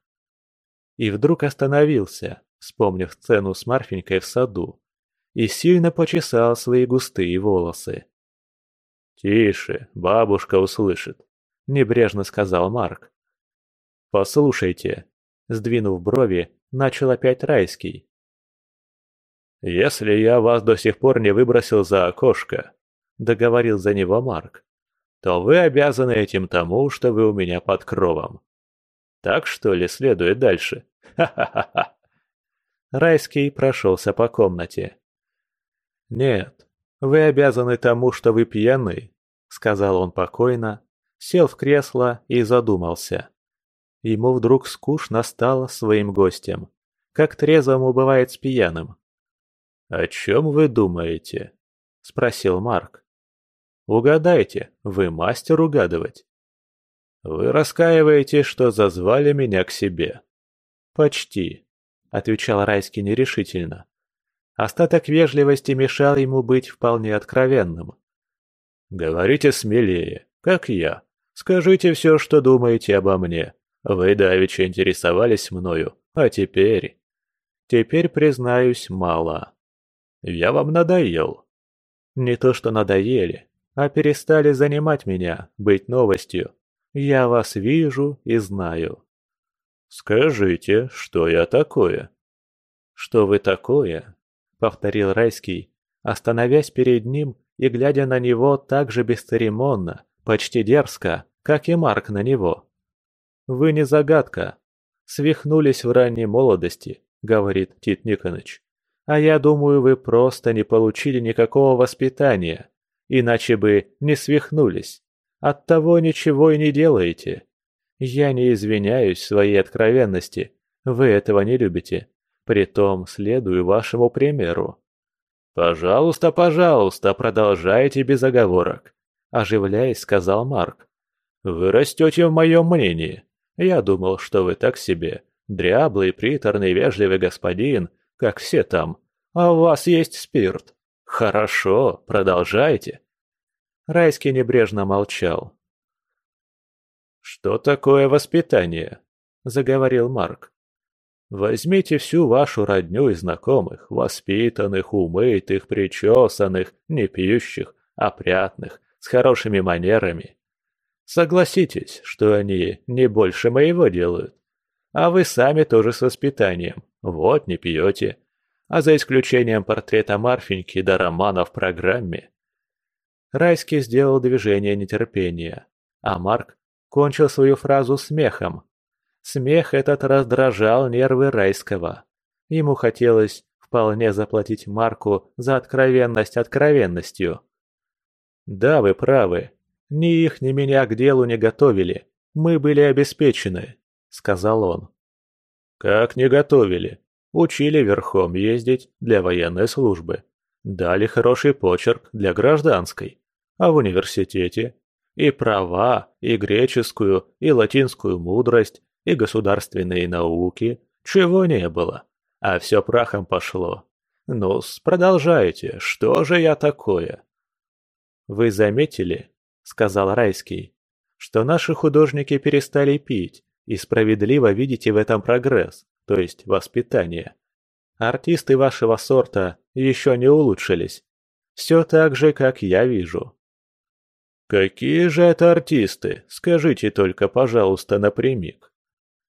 И вдруг остановился, вспомнив сцену с Марфенькой в саду, и сильно почесал свои густые волосы. «Тише, бабушка услышит», – небрежно сказал Марк. «Послушайте», – сдвинув брови, начал опять Райский. «Если я вас до сих пор не выбросил за окошко», – договорил за него Марк, – «то вы обязаны этим тому, что вы у меня под кровом. Так что ли следует дальше? Ха-ха-ха!» Райский прошелся по комнате. «Нет, вы обязаны тому, что вы пьяны», — сказал он покойно, сел в кресло и задумался. Ему вдруг скучно стало своим гостем, как трезвому бывает с пьяным. «О чем вы думаете?» – спросил Марк. «Угадайте, вы мастер угадывать». «Вы раскаиваете, что зазвали меня к себе». «Почти», – отвечал Райский нерешительно. Остаток вежливости мешал ему быть вполне откровенным. «Говорите смелее, как я. Скажите все, что думаете обо мне. Вы давеча интересовались мною, а теперь...» «Теперь, признаюсь, мало. Я вам надоел». «Не то, что надоели, а перестали занимать меня, быть новостью. Я вас вижу и знаю». «Скажите, что я такое?» «Что вы такое?» — повторил Райский, остановясь перед ним и глядя на него так же бесцеремонно, почти дерзко, как и Марк на него. «Вы не загадка. Свихнулись в ранней молодости», — говорит Тит Никоныч. «А я думаю, вы просто не получили никакого воспитания, иначе бы не свихнулись. Оттого ничего и не делаете. Я не извиняюсь своей откровенности, вы этого не любите. Притом следую вашему примеру. «Пожалуйста, пожалуйста, продолжайте без оговорок», – оживляясь, сказал Марк. «Вы растете в моем мнении. Я думал, что вы так себе, дряблый, приторный, вежливый господин, как все там. А у вас есть спирт. Хорошо, продолжайте». Райский небрежно молчал. «Что такое воспитание?» – заговорил Марк. Возьмите всю вашу родню и знакомых, воспитанных, умытых, причесанных, не пьющих, опрятных, с хорошими манерами. Согласитесь, что они не больше моего делают. А вы сами тоже с воспитанием. Вот, не пьете. А за исключением портрета Марфеньки да романа в программе. Райский сделал движение нетерпения, а Марк кончил свою фразу смехом, Смех этот раздражал нервы Райского. Ему хотелось вполне заплатить Марку за откровенность откровенностью. «Да, вы правы. Ни их, ни меня к делу не готовили. Мы были обеспечены», — сказал он. «Как не готовили? Учили верхом ездить для военной службы. Дали хороший почерк для гражданской. А в университете? И права, и греческую, и латинскую мудрость, и государственные науки, чего не было, а все прахом пошло. ну продолжайте, что же я такое?» «Вы заметили, — сказал Райский, — что наши художники перестали пить, и справедливо видите в этом прогресс, то есть воспитание. Артисты вашего сорта еще не улучшились. Все так же, как я вижу». «Какие же это артисты? Скажите только, пожалуйста, напрямик»,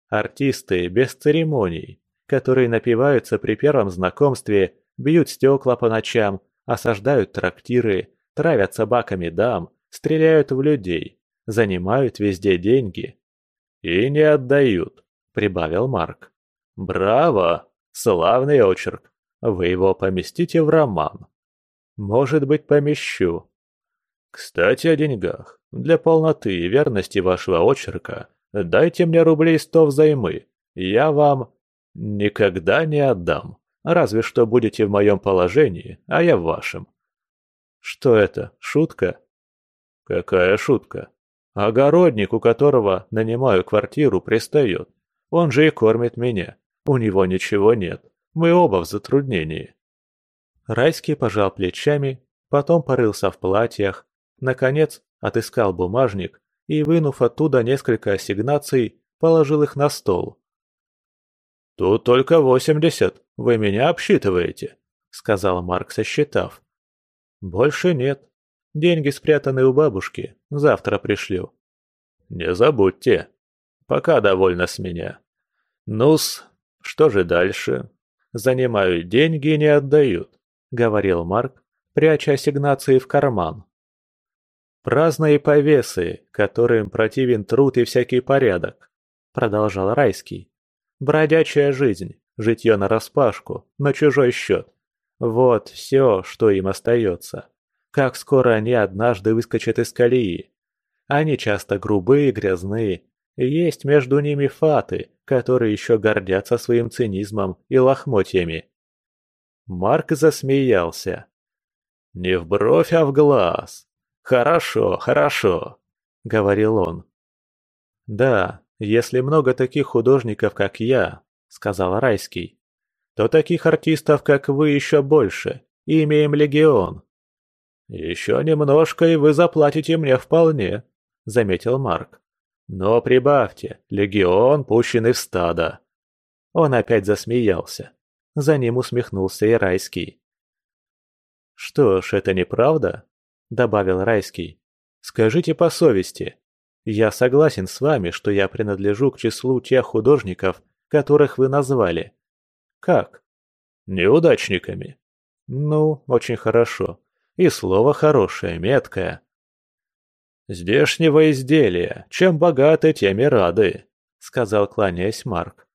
Артисты без церемоний, которые напиваются при первом знакомстве, бьют стекла по ночам, осаждают трактиры, травят собаками дам, стреляют в людей, занимают везде деньги. «И не отдают», — прибавил Марк. «Браво! Славный очерк! Вы его поместите в роман». «Может быть, помещу». «Кстати, о деньгах. Для полноты и верности вашего очерка Дайте мне рублей сто взаймы. Я вам никогда не отдам. Разве что будете в моем положении, а я в вашем. Что это, шутка? Какая шутка? Огородник, у которого нанимаю квартиру, пристает. Он же и кормит меня. У него ничего нет. Мы оба в затруднении. Райский пожал плечами, потом порылся в платьях, наконец отыскал бумажник и, вынув оттуда несколько ассигнаций, положил их на стол. «Тут только восемьдесят, вы меня обсчитываете», — сказал Марк, сосчитав. «Больше нет. Деньги спрятаны у бабушки, завтра пришлю». «Не забудьте. Пока довольно с меня. Ну-с, что же дальше? Занимают деньги и не отдают», — говорил Марк, пряча ассигнации в карман. «Праздные повесы, которым противен труд и всякий порядок», — продолжал Райский. «Бродячая жизнь, житье нараспашку, на чужой счет. Вот все, что им остается. Как скоро они однажды выскочат из колеи. Они часто грубые, грязные. Есть между ними фаты, которые еще гордятся своим цинизмом и лохмотьями. Марк засмеялся. «Не в бровь, а в глаз. Хорошо, хорошо», — говорил он. «Да, если много таких художников, как я», — сказал Райский, «то таких артистов, как вы, еще больше, и имеем легион». «Еще немножко, и вы заплатите мне вполне», — заметил Марк. «Но прибавьте, легион, пущенный в стадо». Он опять засмеялся. За ним усмехнулся и Райский. «Что ж, это неправда?» – добавил Райский. «Скажите по совести. Я согласен с вами, что я принадлежу к числу тех художников, которых вы назвали. Как? Неудачниками. Ну, очень хорошо. И слово хорошее, меткое. «Здешнего изделия, чем богаты, тем и рады», — сказал, кланяясь Марк.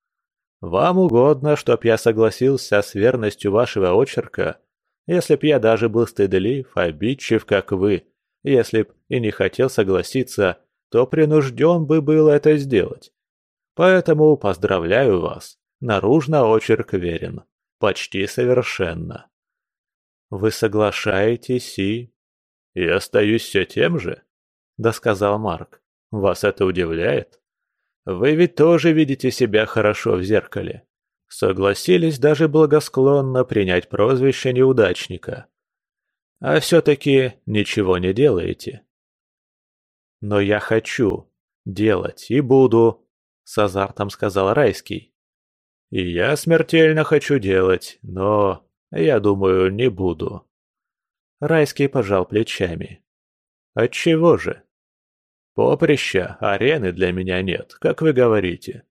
«Вам угодно, чтоб я согласился с верностью вашего очерка, если б я даже был стыдлив, обидчив, как вы, если б и не хотел согласиться, то принужден бы был это сделать. Поэтому поздравляю вас, наружно очерк верен, почти совершенно». «Вы соглашаетесь и...» «И остаюсь все тем же?» – досказал Марк. «Вас это удивляет? Вы ведь тоже видите себя хорошо в зеркале. Согласились даже благосклонно принять прозвище неудачника. А все-таки ничего не делаете. Но я хочу делать и буду, с азартом сказал Райский. И я смертельно хочу делать, но, я думаю, не буду. Райский пожал плечами. Отчего же? Поприща, арены для меня нет, как вы говорите.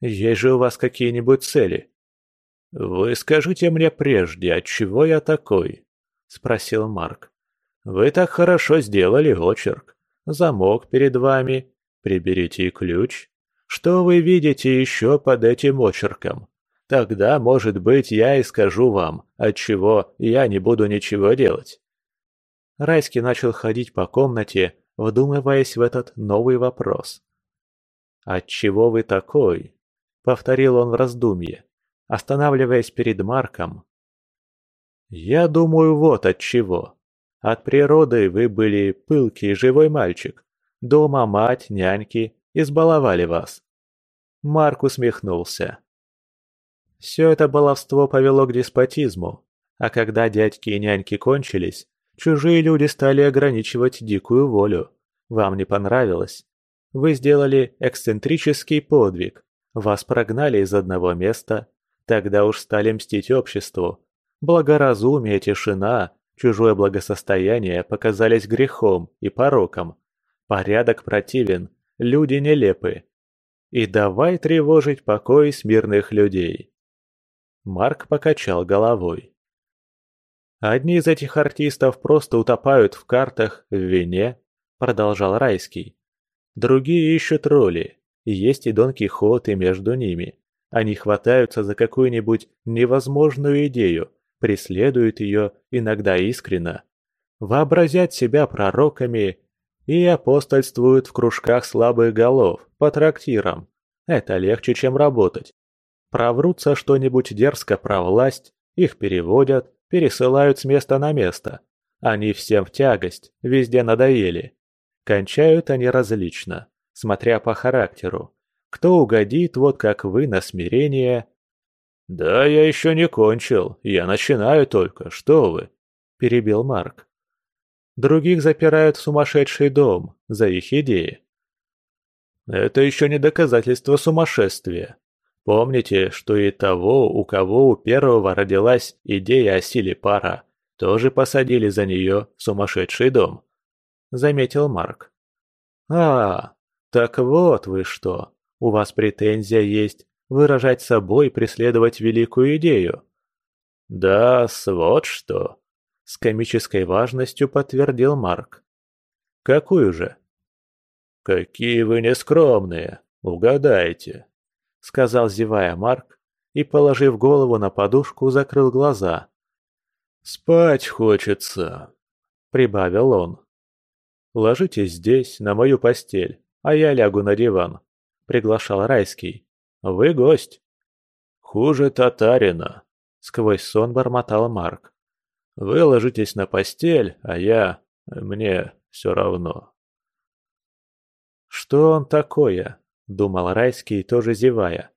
Есть же у вас какие-нибудь цели? Вы скажите мне прежде, отчего я такой? Спросил Марк. Вы так хорошо сделали очерк. Замок перед вами. Приберите ключ. Что вы видите еще под этим очерком? Тогда, может быть, я и скажу вам, отчего я не буду ничего делать. Райский начал ходить по комнате, вдумываясь в этот новый вопрос. «Отчего вы такой?» — повторил он в раздумье, останавливаясь перед Марком. «Я думаю, вот от чего. От природы вы были пылкий живой мальчик. Дома мать, няньки избаловали вас». Марк усмехнулся. Все это баловство повело к деспотизму, а когда дядьки и няньки кончились, Чужие люди стали ограничивать дикую волю. Вам не понравилось? Вы сделали эксцентрический подвиг. Вас прогнали из одного места. Тогда уж стали мстить обществу. Благоразумие, тишина, чужое благосостояние показались грехом и пороком. Порядок противен, люди нелепы. И давай тревожить покой смирных людей. Марк покачал головой. Одни из этих артистов просто утопают в картах, в вине, продолжал Райский. Другие ищут роли, есть и Дон Кихот, и между ними. Они хватаются за какую-нибудь невозможную идею, преследуют ее иногда искренно, вообразят себя пророками и апостольствуют в кружках слабых голов, по трактирам. Это легче, чем работать. Проврутся что-нибудь дерзко про власть, их переводят, пересылают с места на место. Они всем в тягость, везде надоели. Кончают они различно, смотря по характеру. Кто угодит, вот как вы, на смирение. «Да я еще не кончил, я начинаю только, что вы», – перебил Марк. Других запирают в сумасшедший дом за их идеи. Это еще не доказательство сумасшествия. Помните, что и того, у кого у первого родилась идея о силе пара, тоже посадили за нее в сумасшедший дом», — заметил Марк. «А, так вот вы что, у вас претензия есть выражать собой преследовать великую идею». «Да, вот что», — с комической важностью подтвердил Марк. «Какую же?» «Какие вы нескромные, угадайте», — сказал зевая Марк и, положив голову на подушку, закрыл глаза. «Спать хочется», — прибавил он. ложитесь здесь, на мою постель, а я лягу на диван», — приглашал Райский. «Вы гость». «Хуже татарина», — сквозь сон бормотал Марк. «Вы ложитесь на постель, а я... мне все равно». «Что он такое?» — думал Райский, тоже зевая.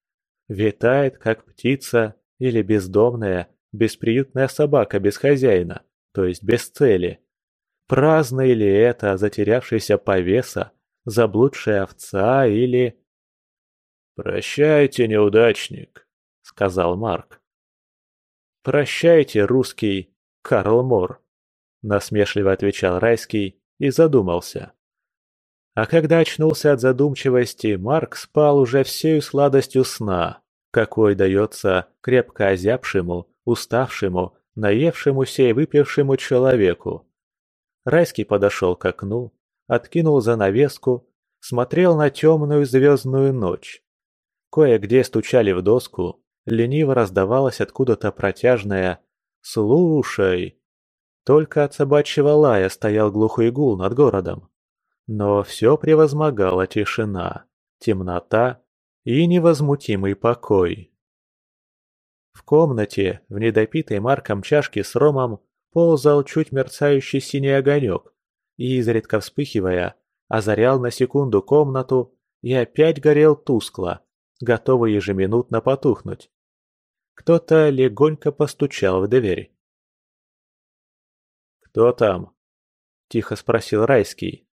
«Витает, как птица или бездомная, бесприютная собака без хозяина, то есть без цели. Праздный ли это затерявшийся повеса, заблудшая овца или...» «Прощайте, неудачник», — сказал Марк. «Прощайте, русский Карл Мор», — насмешливо отвечал Райский и задумался. А когда очнулся от задумчивости, Марк спал уже всею сладостью сна, какой дается крепко озябшему, уставшему, наевшемуся и выпившему человеку. Райский подошел к окну, откинул занавеску, смотрел на темную звездную ночь. Кое-где стучали в доску, лениво раздавалось откуда-то протяжное «Слушай!». Только от собачьего лая стоял глухой гул над городом. Но все превозмогала тишина, темнота и невозмутимый покой. В комнате, в недопитой Марком чашке с ромом, ползал чуть мерцающий синий огонек и, изредка вспыхивая, озарял на секунду комнату и опять горел тускло, готовый ежеминутно потухнуть. Кто-то легонько постучал в дверь. «Кто там?» – тихо спросил Райский.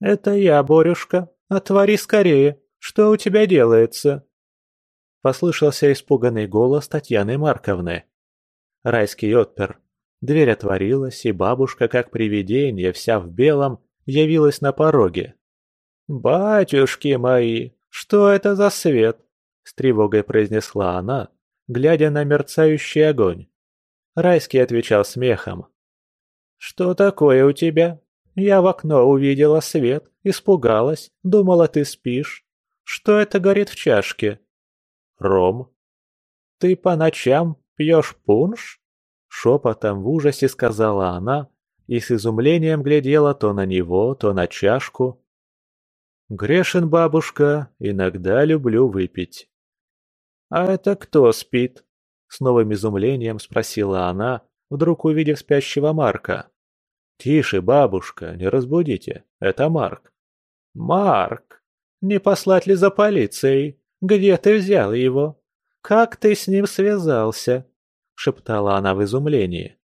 «Это я, Борюшка. Отвори скорее. Что у тебя делается?» Послышался испуганный голос Татьяны Марковны. Райский отпер. Дверь отворилась, и бабушка, как привидение, вся в белом, явилась на пороге. «Батюшки мои, что это за свет?» — с тревогой произнесла она, глядя на мерцающий огонь. Райский отвечал смехом. «Что такое у тебя?» Я в окно увидела свет, испугалась, думала, ты спишь. Что это горит в чашке? Ром. Ты по ночам пьешь пунш? Шепотом в ужасе сказала она и с изумлением глядела то на него, то на чашку. Грешен, бабушка, иногда люблю выпить. А это кто спит? С новым изумлением спросила она, вдруг увидев спящего Марка. «Тише, бабушка, не разбудите. Это Марк». «Марк! Не послать ли за полицией? Где ты взял его? Как ты с ним связался?» — шептала она в изумлении.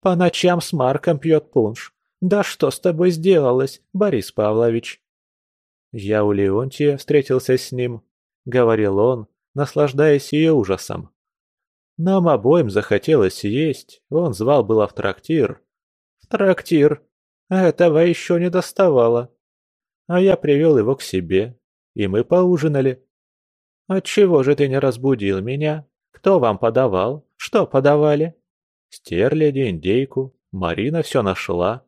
«По ночам с Марком пьет пунш. Да что с тобой сделалось, Борис Павлович?» «Я у Леонтия встретился с ним», — говорил он, наслаждаясь ее ужасом. «Нам обоим захотелось есть, он звал было в трактир, Трактир. Этого еще не доставало. А я привел его к себе, и мы поужинали. Отчего же ты не разбудил меня? Кто вам подавал? Что подавали? Стерляди, индейку. Марина все нашла.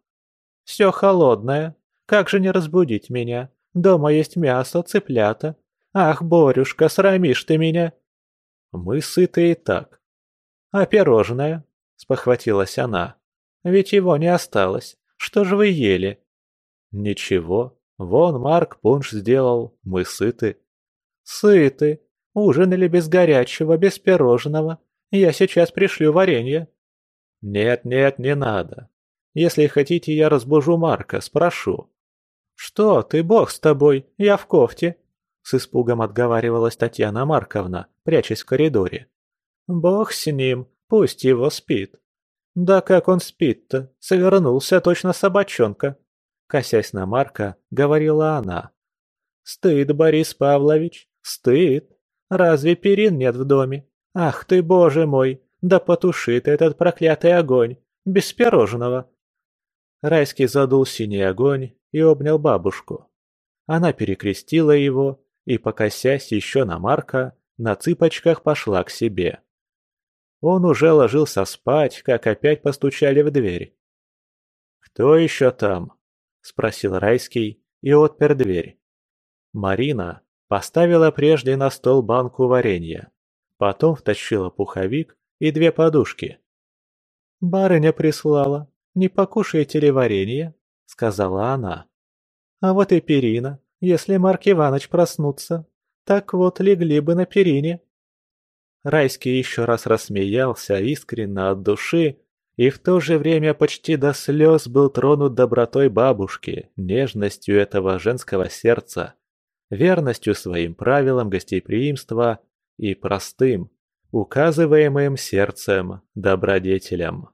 Все холодное. Как же не разбудить меня? Дома есть мясо, цыплята. Ах, Борюшка, срамишь ты меня. Мы сыты и так. А пирожное? Спохватилась она. Ведь его не осталось. Что же вы ели?» «Ничего. Вон Марк пунш сделал. Мы сыты». «Сыты. Ужинали без горячего, без пирожного. Я сейчас пришлю варенье». «Нет-нет, не надо. Если хотите, я разбужу Марка, спрошу». «Что ты, бог с тобой, я в кофте», — с испугом отговаривалась Татьяна Марковна, прячась в коридоре. «Бог с ним, пусть его спит». «Да как он спит-то? Совернулся точно собачонка!» Косясь на Марка, говорила она. «Стыд, Борис Павлович, стыд! Разве перин нет в доме? Ах ты, боже мой! Да потуши ты этот проклятый огонь! Без пирожного!» Райский задул синий огонь и обнял бабушку. Она перекрестила его и, покосясь еще на Марка, на цыпочках пошла к себе. Он уже ложился спать, как опять постучали в дверь. «Кто еще там?» – спросил Райский и отпер дверь. Марина поставила прежде на стол банку варенья, потом втащила пуховик и две подушки. «Барыня прислала. Не покушаете ли варенье?» — сказала она. «А вот и перина, если Марк Иванович проснутся. Так вот легли бы на перине». Райский еще раз рассмеялся искренне от души и в то же время почти до слез был тронут добротой бабушки, нежностью этого женского сердца, верностью своим правилам гостеприимства и простым, указываемым сердцем добродетелям.